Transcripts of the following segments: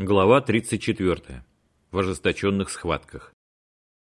Глава 34. В ожесточенных схватках.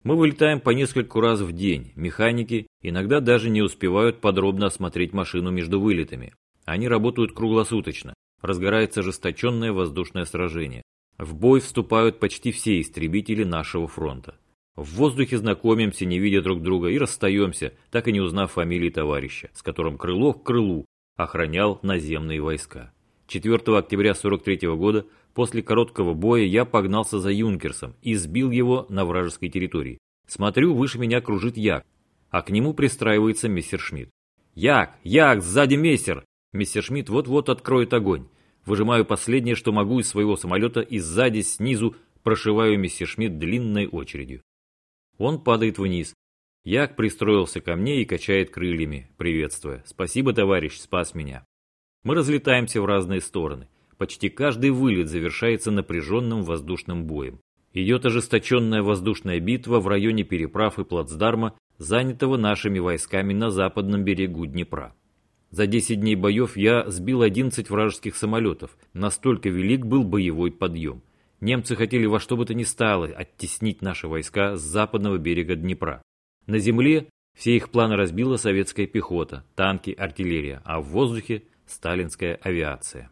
Мы вылетаем по нескольку раз в день. Механики иногда даже не успевают подробно осмотреть машину между вылетами. Они работают круглосуточно. Разгорается ожесточенное воздушное сражение. В бой вступают почти все истребители нашего фронта. В воздухе знакомимся, не видя друг друга, и расстаемся, так и не узнав фамилии товарища, с которым крыло к крылу охранял наземные войска. 4 октября 43 года После короткого боя я погнался за Юнкерсом и сбил его на вражеской территории. Смотрю, выше меня кружит Як, а к нему пристраивается мистер Шмидт. «Як! Як! Сзади мессер!» Мистер Шмидт вот-вот откроет огонь. Выжимаю последнее, что могу из своего самолета, и сзади, снизу, прошиваю мистер Шмидт длинной очередью. Он падает вниз. Як пристроился ко мне и качает крыльями, приветствуя. «Спасибо, товарищ, спас меня». Мы разлетаемся в разные стороны. Почти каждый вылет завершается напряженным воздушным боем. Идет ожесточенная воздушная битва в районе переправ и плацдарма, занятого нашими войсками на западном берегу Днепра. За 10 дней боев я сбил 11 вражеских самолетов, настолько велик был боевой подъем. Немцы хотели во что бы то ни стало оттеснить наши войска с западного берега Днепра. На земле все их планы разбила советская пехота, танки, артиллерия, а в воздухе – сталинская авиация.